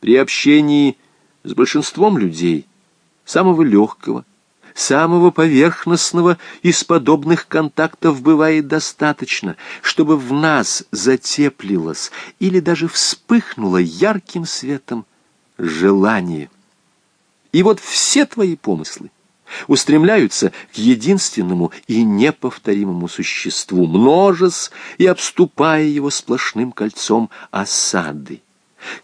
При общении с большинством людей, самого легкого, самого поверхностного из подобных контактов бывает достаточно, чтобы в нас затеплилось или даже вспыхнуло ярким светом желание. И вот все твои помыслы устремляются к единственному и неповторимому существу, множась и обступая его сплошным кольцом осады.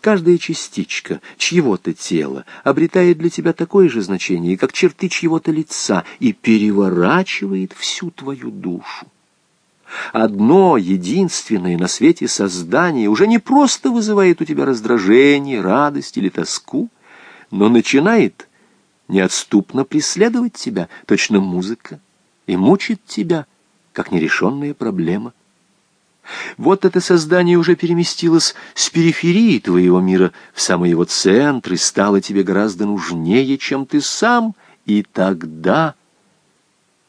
Каждая частичка чьего-то тела обретает для тебя такое же значение, как черты чьего-то лица, и переворачивает всю твою душу. Одно единственное на свете создание уже не просто вызывает у тебя раздражение, радость или тоску, но начинает неотступно преследовать тебя, точно музыка, и мучит тебя, как нерешенная проблема. Вот это создание уже переместилось с периферии твоего мира в самый его центр и стало тебе гораздо нужнее, чем ты сам, и тогда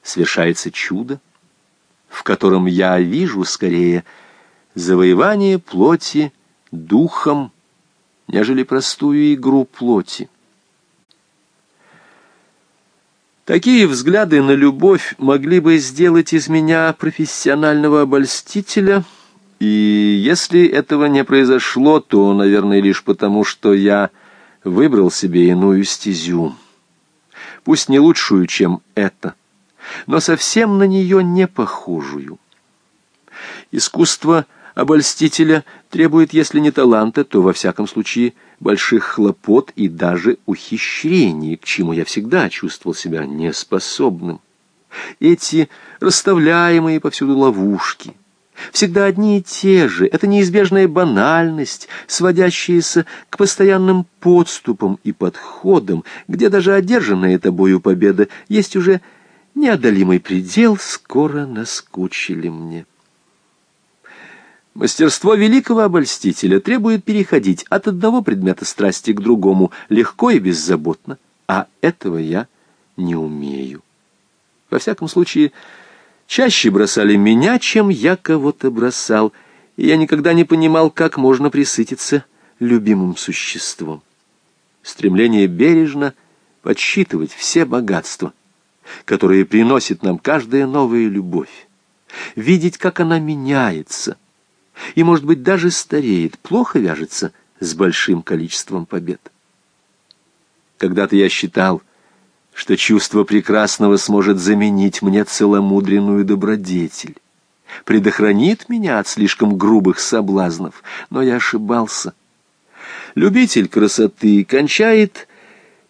совершается чудо, в котором я вижу скорее завоевание плоти духом, нежели простую игру плоти. Такие взгляды на любовь могли бы сделать из меня профессионального обольстителя, и если этого не произошло, то, наверное, лишь потому, что я выбрал себе иную стезю. Пусть не лучшую, чем это, но совсем на нее не похожую. Искусство обольстителя требует, если не таланта, то, во всяком случае, больших хлопот и даже ухищрений, к чему я всегда чувствовал себя неспособным. Эти расставляемые повсюду ловушки, всегда одни и те же, это неизбежная банальность, сводящаяся к постоянным подступам и подходам, где даже одержанная тобою победа есть уже неодолимый предел, скоро наскучили мне. Мастерство великого обольстителя требует переходить от одного предмета страсти к другому легко и беззаботно, а этого я не умею. Во всяком случае, чаще бросали меня, чем я кого-то бросал, и я никогда не понимал, как можно присытиться любимым существом. Стремление бережно подсчитывать все богатства, которые приносит нам каждая новая любовь, видеть, как она меняется — и, может быть, даже стареет, плохо вяжется с большим количеством побед. Когда-то я считал, что чувство прекрасного сможет заменить мне целомудренную добродетель, предохранит меня от слишком грубых соблазнов, но я ошибался. Любитель красоты кончает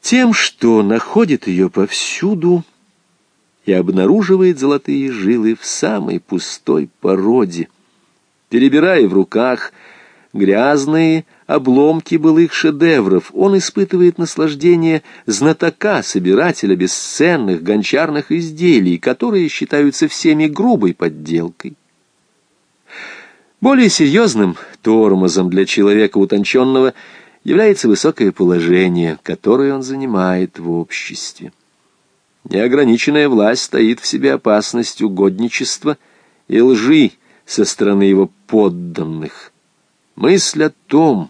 тем, что находит ее повсюду и обнаруживает золотые жилы в самой пустой породе, Перебирая в руках грязные обломки былых шедевров, он испытывает наслаждение знатока, собирателя бесценных гончарных изделий, которые считаются всеми грубой подделкой. Более серьезным тормозом для человека утонченного является высокое положение, которое он занимает в обществе. Неограниченная власть стоит в себе опасность угодничества и лжи, со стороны его подданных. Мысль о том,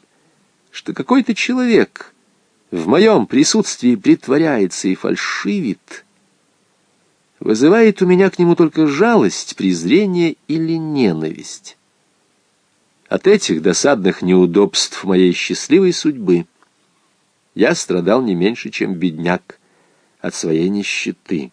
что какой-то человек в моем присутствии притворяется и фальшивит, вызывает у меня к нему только жалость, презрение или ненависть. От этих досадных неудобств моей счастливой судьбы я страдал не меньше, чем бедняк от своей нищеты.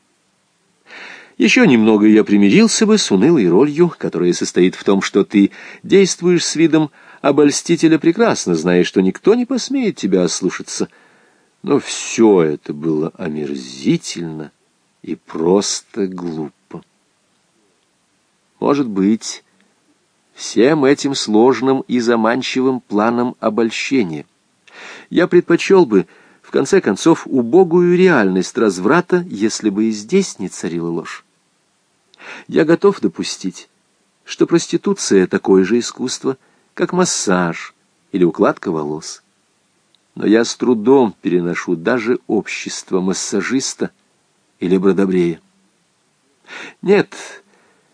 Еще немного я примирился бы с унылой ролью, которая состоит в том, что ты действуешь с видом обольстителя прекрасно, зная, что никто не посмеет тебя ослушаться. Но все это было омерзительно и просто глупо. Может быть, всем этим сложным и заманчивым планом обольщения я предпочел бы, в конце концов, убогую реальность разврата, если бы и здесь не царила ложь. Я готов допустить, что проституция — такое же искусство, как массаж или укладка волос. Но я с трудом переношу даже общество массажиста или бродобрея. Нет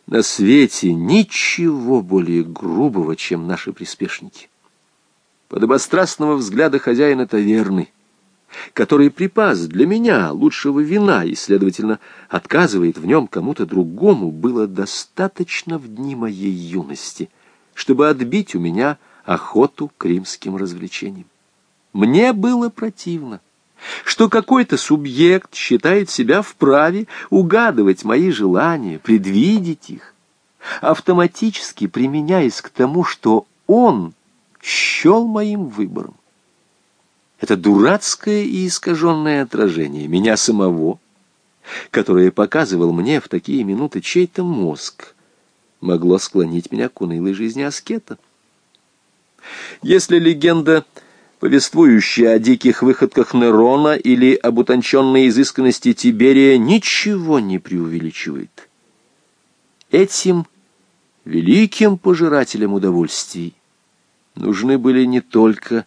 на свете ничего более грубого, чем наши приспешники. подобострастного взгляда хозяина таверны, который припас для меня лучшего вина и, следовательно, отказывает в нем кому-то другому, было достаточно в дни моей юности, чтобы отбить у меня охоту к римским развлечениям. Мне было противно, что какой-то субъект считает себя вправе угадывать мои желания, предвидеть их, автоматически применяясь к тому, что он счел моим выбором. Это дурацкое и искаженное отражение меня самого, которое показывал мне в такие минуты чей-то мозг, могло склонить меня к унылой жизни аскета. Если легенда, повествующая о диких выходках Нерона или об утонченной изысканности Тиберия, ничего не преувеличивает, этим великим пожирателем удовольствий нужны были не только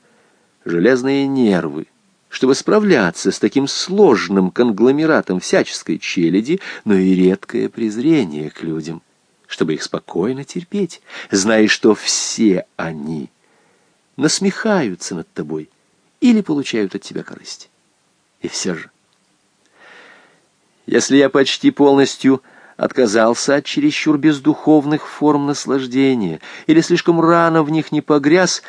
железные нервы, чтобы справляться с таким сложным конгломератом всяческой челяди, но и редкое презрение к людям, чтобы их спокойно терпеть, зная, что все они насмехаются над тобой или получают от тебя корысть. И все же, если я почти полностью отказался от чересчур бездуховных форм наслаждения или слишком рано в них не погряз,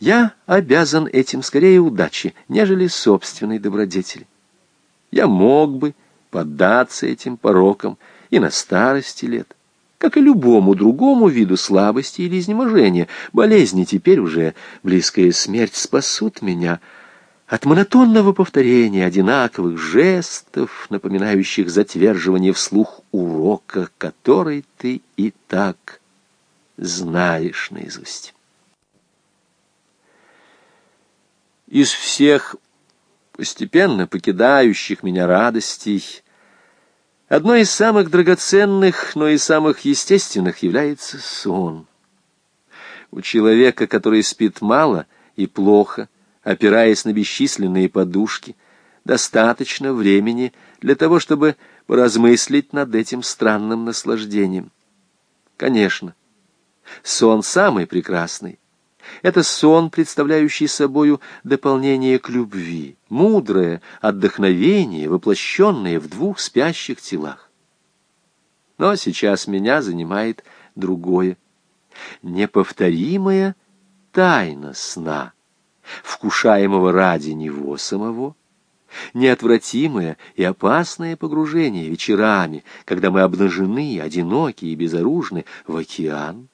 я обязан этим скорее удаче, нежели собственной добродетели. Я мог бы поддаться этим порокам и на старости лет, как и любому другому виду слабости или изнеможения. Болезни теперь уже близкая смерть спасут меня — от монотонного повторения одинаковых жестов, напоминающих затверживание вслух урока, который ты и так знаешь наизусть. Из всех постепенно покидающих меня радостей одной из самых драгоценных, но и самых естественных является сон. У человека, который спит мало и плохо, опираясь на бесчисленные подушки, достаточно времени для того, чтобы поразмыслить над этим странным наслаждением. Конечно, сон самый прекрасный. Это сон, представляющий собою дополнение к любви, мудрое отдохновение, воплощенное в двух спящих телах. Но сейчас меня занимает другое, неповторимая тайна сна — вкушаемого ради него самого, неотвратимое и опасное погружение вечерами, когда мы обнажены, одиноки и безоружны, в океан,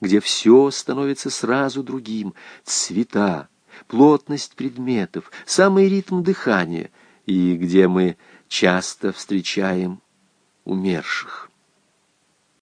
где все становится сразу другим, цвета, плотность предметов, самый ритм дыхания, и где мы часто встречаем умерших.